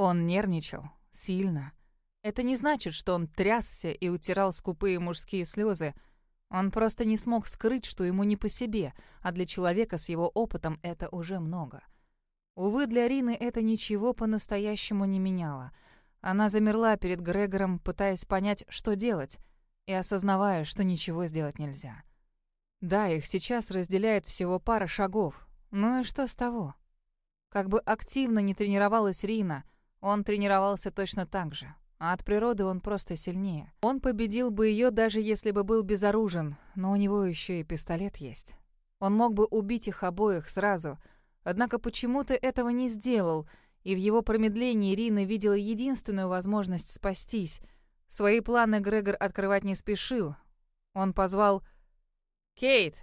Он нервничал. Сильно. Это не значит, что он трясся и утирал скупые мужские слезы. Он просто не смог скрыть, что ему не по себе, а для человека с его опытом это уже много. Увы, для Рины это ничего по-настоящему не меняло. Она замерла перед Грегором, пытаясь понять, что делать, и осознавая, что ничего сделать нельзя. Да, их сейчас разделяет всего пара шагов. Ну и что с того? Как бы активно не тренировалась Рина, он тренировался точно так же. А от природы он просто сильнее. Он победил бы ее, даже если бы был безоружен, но у него еще и пистолет есть. Он мог бы убить их обоих сразу, однако почему-то этого не сделал, и в его промедлении Рина видела единственную возможность спастись. Свои планы Грегор открывать не спешил. Он позвал «Кейт!».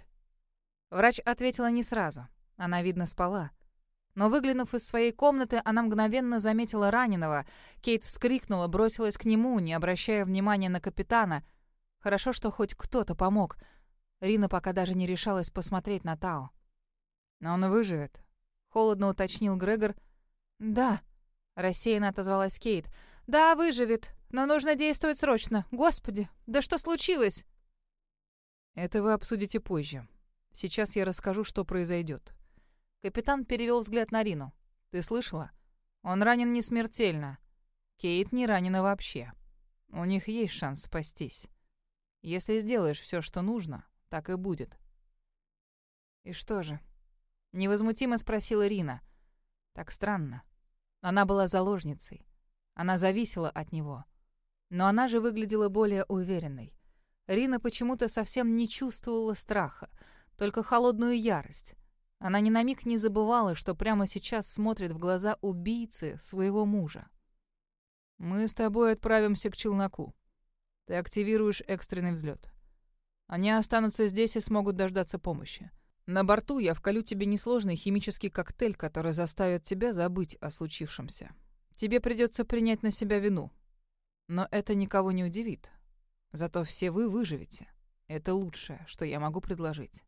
Врач ответила не сразу. Она, видно, спала. Но выглянув из своей комнаты, она мгновенно заметила раненого. Кейт вскрикнула, бросилась к нему, не обращая внимания на капитана. Хорошо, что хоть кто-то помог. Рина пока даже не решалась посмотреть на Тао. «Но он выживет», — холодно уточнил Грегор. «Да», — рассеянно отозвалась Кейт. «Да, выживет, но нужно действовать срочно. Господи, да что случилось?» «Это вы обсудите позже. Сейчас я расскажу, что произойдет. Капитан перевел взгляд на Рину. «Ты слышала? Он ранен не смертельно. Кейт не ранена вообще. У них есть шанс спастись. Если сделаешь все, что нужно, так и будет». «И что же?» — невозмутимо спросила Рина. «Так странно. Она была заложницей. Она зависела от него. Но она же выглядела более уверенной. Рина почему-то совсем не чувствовала страха, только холодную ярость. Она ни на миг не забывала, что прямо сейчас смотрит в глаза убийцы своего мужа. «Мы с тобой отправимся к челноку. Ты активируешь экстренный взлет. Они останутся здесь и смогут дождаться помощи. На борту я вколю тебе несложный химический коктейль, который заставит тебя забыть о случившемся. Тебе придется принять на себя вину. Но это никого не удивит. Зато все вы выживете. Это лучшее, что я могу предложить.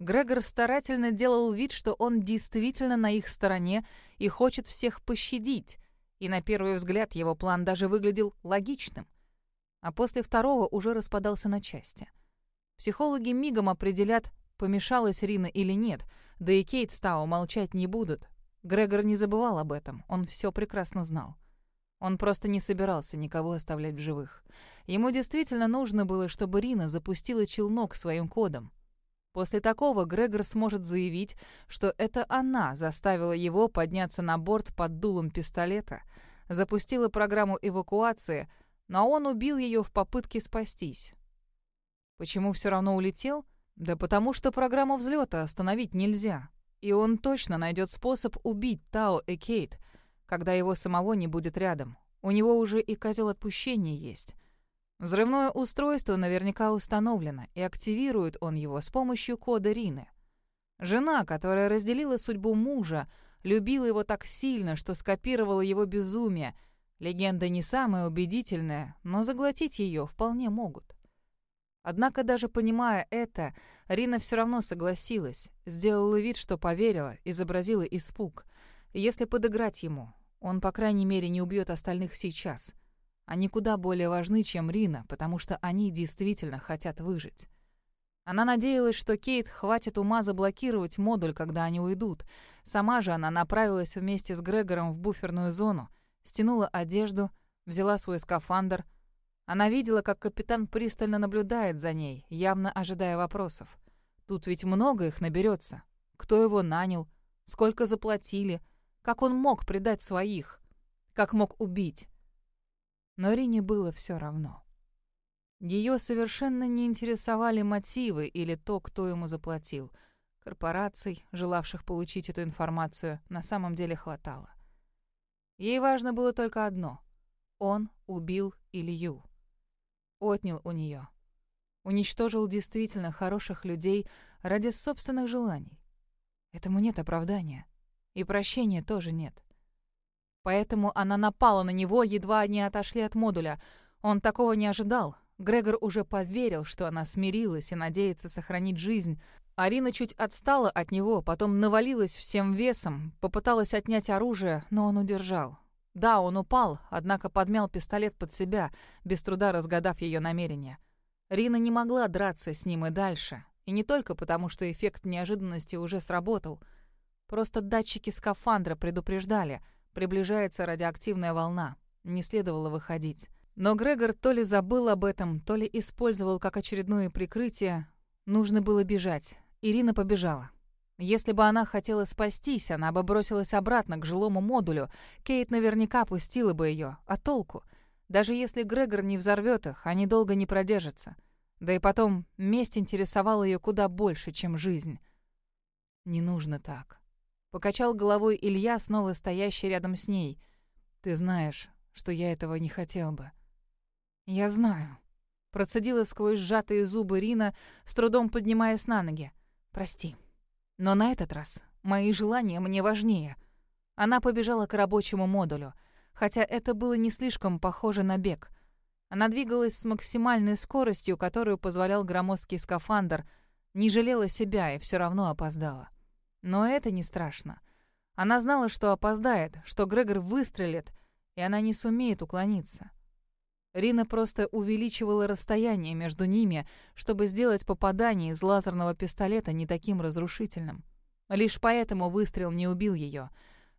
Грегор старательно делал вид, что он действительно на их стороне и хочет всех пощадить, и на первый взгляд его план даже выглядел логичным. А после второго уже распадался на части. Психологи мигом определят, помешалась Рина или нет, да и Кейт с молчать не будут. Грегор не забывал об этом, он все прекрасно знал. Он просто не собирался никого оставлять в живых. Ему действительно нужно было, чтобы Рина запустила челнок своим кодом. После такого Грегор сможет заявить, что это она заставила его подняться на борт под дулом пистолета, запустила программу эвакуации, но он убил ее в попытке спастись. Почему все равно улетел? Да потому что программу взлета остановить нельзя. И он точно найдет способ убить Тао и Кейт, когда его самого не будет рядом. У него уже и козел отпущения есть. Взрывное устройство наверняка установлено, и активирует он его с помощью кода Рины. Жена, которая разделила судьбу мужа, любила его так сильно, что скопировала его безумие. Легенда не самая убедительная, но заглотить ее вполне могут. Однако даже понимая это, Рина все равно согласилась, сделала вид, что поверила, изобразила испуг. Если подыграть ему, он, по крайней мере, не убьет остальных сейчас — они куда более важны, чем Рина, потому что они действительно хотят выжить. Она надеялась, что Кейт хватит ума заблокировать модуль, когда они уйдут. Сама же она направилась вместе с Грегором в буферную зону, стянула одежду, взяла свой скафандр. Она видела, как капитан пристально наблюдает за ней, явно ожидая вопросов. Тут ведь много их наберется. Кто его нанял? Сколько заплатили? Как он мог предать своих? Как мог убить? Но Рине было все равно. Ее совершенно не интересовали мотивы или то, кто ему заплатил. Корпораций, желавших получить эту информацию, на самом деле хватало. Ей важно было только одно — он убил Илью. Отнял у нее. Уничтожил действительно хороших людей ради собственных желаний. Этому нет оправдания. И прощения тоже нет. Поэтому она напала на него, едва они отошли от модуля. Он такого не ожидал. Грегор уже поверил, что она смирилась и надеется сохранить жизнь. Арина чуть отстала от него, потом навалилась всем весом, попыталась отнять оружие, но он удержал. Да, он упал, однако подмял пистолет под себя, без труда разгадав ее намерение. Рина не могла драться с ним и дальше. И не только потому, что эффект неожиданности уже сработал. Просто датчики скафандра предупреждали, приближается радиоактивная волна. Не следовало выходить. Но Грегор то ли забыл об этом, то ли использовал как очередное прикрытие. Нужно было бежать. Ирина побежала. Если бы она хотела спастись, она бы бросилась обратно к жилому модулю. Кейт наверняка пустила бы ее. А толку? Даже если Грегор не взорвет их, они долго не продержатся. Да и потом, месть интересовала ее куда больше, чем жизнь. «Не нужно так». Покачал головой Илья, снова стоящий рядом с ней. «Ты знаешь, что я этого не хотел бы». «Я знаю». Процедила сквозь сжатые зубы Рина, с трудом поднимаясь на ноги. «Прости». Но на этот раз мои желания мне важнее. Она побежала к рабочему модулю, хотя это было не слишком похоже на бег. Она двигалась с максимальной скоростью, которую позволял громоздкий скафандр, не жалела себя и все равно опоздала. Но это не страшно. Она знала, что опоздает, что Грегор выстрелит, и она не сумеет уклониться. Рина просто увеличивала расстояние между ними, чтобы сделать попадание из лазерного пистолета не таким разрушительным. Лишь поэтому выстрел не убил ее.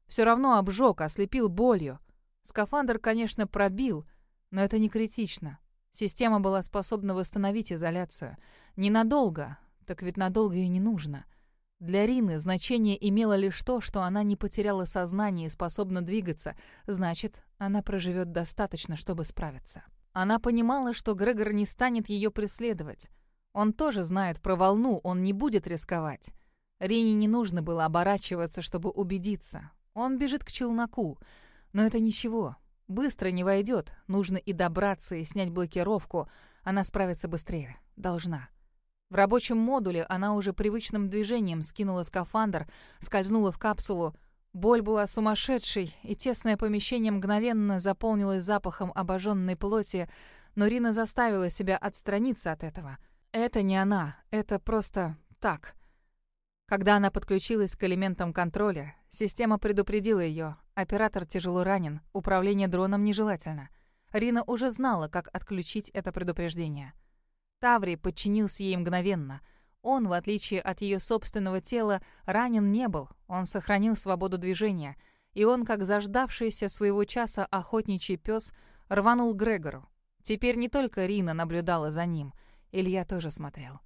Все равно обжег, ослепил болью. Скафандр, конечно, пробил, но это не критично. Система была способна восстановить изоляцию. Ненадолго, так ведь надолго и не нужно. Для Рины значение имело лишь то, что она не потеряла сознание и способна двигаться, значит, она проживет достаточно, чтобы справиться. Она понимала, что Грегор не станет ее преследовать. Он тоже знает про волну, он не будет рисковать. Рине не нужно было оборачиваться, чтобы убедиться. Он бежит к челноку. Но это ничего. Быстро не войдет. Нужно и добраться, и снять блокировку. Она справится быстрее. Должна. В рабочем модуле она уже привычным движением скинула скафандр, скользнула в капсулу, Боль была сумасшедшей, и тесное помещение мгновенно заполнилось запахом обожженной плоти, но Рина заставила себя отстраниться от этого. Это не она, это просто так. Когда она подключилась к элементам контроля, система предупредила ее. Оператор тяжело ранен, управление дроном нежелательно. Рина уже знала, как отключить это предупреждение. Таври подчинился ей мгновенно — он, в отличие от ее собственного тела, ранен не был, он сохранил свободу движения, и он, как заждавшийся своего часа охотничий пес, рванул Грегору. Теперь не только Рина наблюдала за ним, Илья тоже смотрел.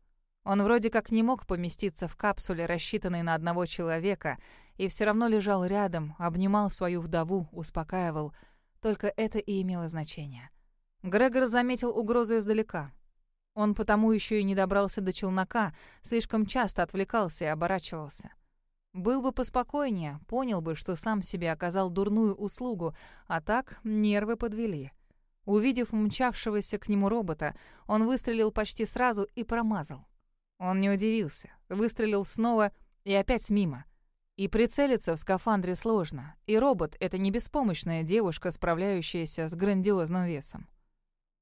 Он вроде как не мог поместиться в капсуле, рассчитанной на одного человека, и все равно лежал рядом, обнимал свою вдову, успокаивал. Только это и имело значение. Грегор заметил угрозу издалека. Он потому еще и не добрался до челнока, слишком часто отвлекался и оборачивался. Был бы поспокойнее, понял бы, что сам себе оказал дурную услугу, а так нервы подвели. Увидев мчавшегося к нему робота, он выстрелил почти сразу и промазал. Он не удивился, выстрелил снова и опять мимо. И прицелиться в скафандре сложно, и робот — это не беспомощная девушка, справляющаяся с грандиозным весом.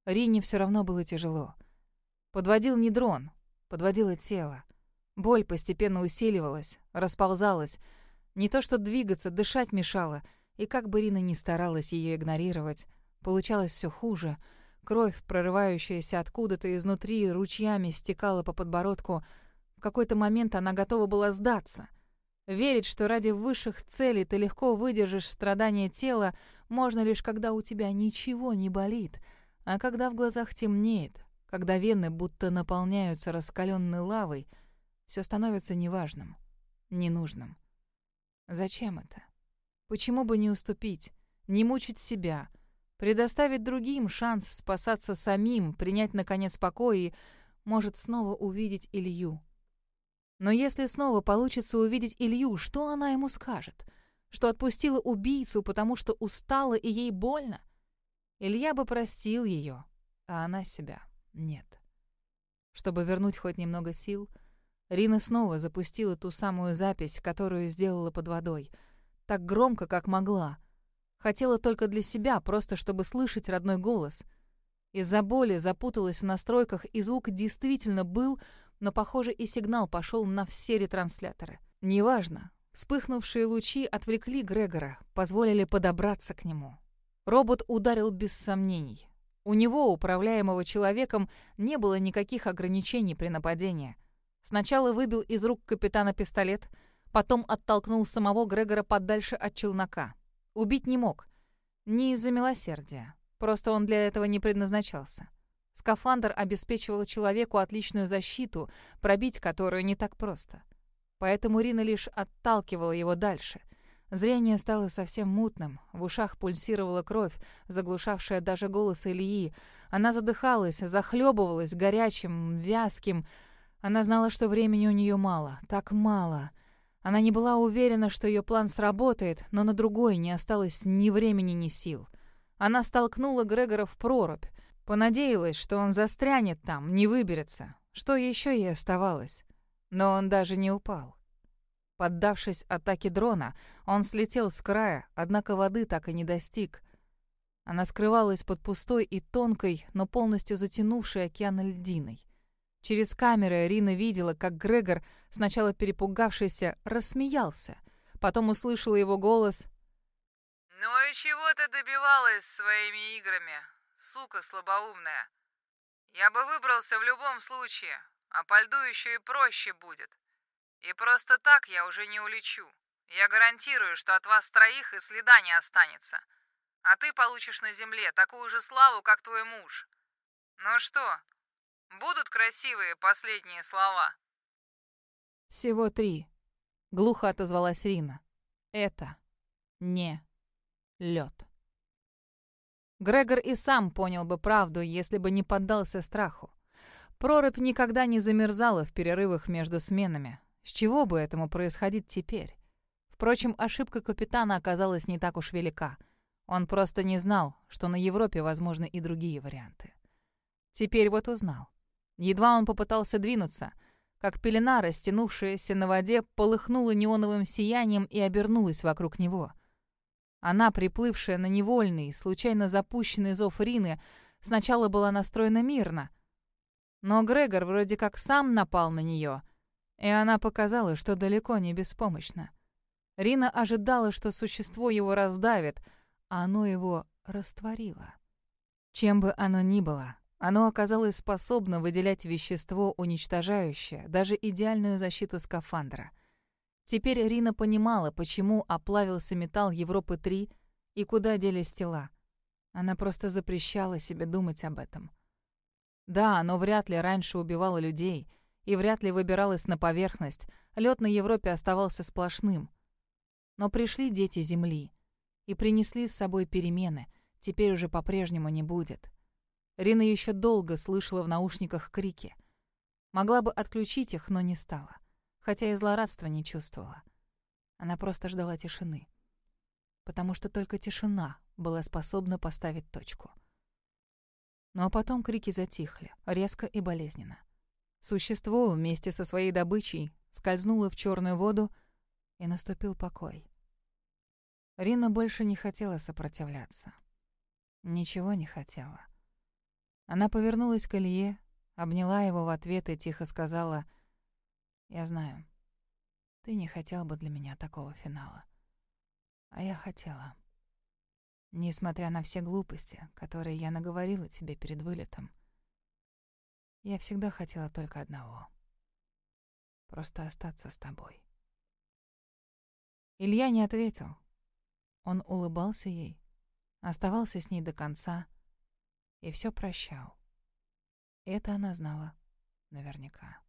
Рине все равно было тяжело — Подводил не дрон, подводило тело. Боль постепенно усиливалась, расползалась. Не то что двигаться, дышать мешало. И как бы Рина ни старалась ее игнорировать, получалось все хуже. Кровь, прорывающаяся откуда-то изнутри, ручьями стекала по подбородку. В какой-то момент она готова была сдаться. Верить, что ради высших целей ты легко выдержишь страдания тела, можно лишь когда у тебя ничего не болит, а когда в глазах темнеет, когда вены будто наполняются раскаленной лавой, все становится неважным, ненужным. Зачем это? Почему бы не уступить, не мучить себя, предоставить другим шанс спасаться самим, принять, наконец, покой и, может, снова увидеть Илью? Но если снова получится увидеть Илью, что она ему скажет? Что отпустила убийцу, потому что устала и ей больно? Илья бы простил ее, а она себя. Нет. Чтобы вернуть хоть немного сил, Рина снова запустила ту самую запись, которую сделала под водой. Так громко, как могла. Хотела только для себя, просто чтобы слышать родной голос. Из-за боли запуталась в настройках, и звук действительно был, но, похоже, и сигнал пошел на все ретрансляторы. Неважно. Вспыхнувшие лучи отвлекли Грегора, позволили подобраться к нему. Робот ударил без сомнений. У него, управляемого человеком, не было никаких ограничений при нападении. Сначала выбил из рук капитана пистолет, потом оттолкнул самого Грегора подальше от челнока. Убить не мог. Не из-за милосердия. Просто он для этого не предназначался. Скафандр обеспечивал человеку отличную защиту, пробить которую не так просто. Поэтому Рина лишь отталкивала его дальше. Зрение стало совсем мутным, в ушах пульсировала кровь, заглушавшая даже голос Ильи. Она задыхалась, захлебывалась горячим, вязким. Она знала, что времени у нее мало, так мало. Она не была уверена, что ее план сработает, но на другой не осталось ни времени, ни сил. Она столкнула Грегора в прорубь. Понадеялась, что он застрянет там, не выберется. Что еще ей оставалось? Но он даже не упал. Поддавшись атаке дрона, он слетел с края, однако воды так и не достиг. Она скрывалась под пустой и тонкой, но полностью затянувшей океан льдиной. Через камеры Рина видела, как Грегор, сначала перепугавшийся, рассмеялся. Потом услышала его голос «Ну и чего ты добивалась своими играми, сука слабоумная? Я бы выбрался в любом случае, а по льду еще и проще будет. И просто так я уже не улечу. Я гарантирую, что от вас троих и следа не останется. А ты получишь на земле такую же славу, как твой муж. Ну что, будут красивые последние слова?» «Всего три», — глухо отозвалась Рина. «Это не лед. Грегор и сам понял бы правду, если бы не поддался страху. Прорубь никогда не замерзала в перерывах между сменами. С чего бы этому происходить теперь? Впрочем, ошибка капитана оказалась не так уж велика. Он просто не знал, что на Европе возможны и другие варианты. Теперь вот узнал. Едва он попытался двинуться, как пелена, растянувшаяся на воде, полыхнула неоновым сиянием и обернулась вокруг него — она, приплывшая на невольный, случайно запущенный зов Рины, сначала была настроена мирно. Но Грегор вроде как сам напал на нее, и она показала, что далеко не беспомощна. Рина ожидала, что существо его раздавит, а оно его растворило. Чем бы оно ни было, оно оказалось способно выделять вещество, уничтожающее даже идеальную защиту скафандра. Теперь Рина понимала, почему оплавился металл Европы-3 и куда делись тела. Она просто запрещала себе думать об этом. Да, оно вряд ли раньше убивало людей и вряд ли выбиралось на поверхность. Лед на Европе оставался сплошным. Но пришли дети Земли и принесли с собой перемены. Теперь уже по-прежнему не будет. Рина еще долго слышала в наушниках крики. Могла бы отключить их, но не стала хотя и злорадства не чувствовала. Она просто ждала тишины. Потому что только тишина была способна поставить точку. Ну а потом крики затихли, резко и болезненно. Существо вместе со своей добычей скользнуло в черную воду, и наступил покой. Рина больше не хотела сопротивляться. Ничего не хотела. Она повернулась к Илье, обняла его в ответ и тихо сказала — я знаю. Ты не хотел бы для меня такого финала. А я хотела. Несмотря на все глупости, которые я наговорила тебе перед вылетом, я всегда хотела только одного. Просто остаться с тобой. Илья не ответил. Он улыбался ей, оставался с ней до конца и все прощал. Это она знала наверняка.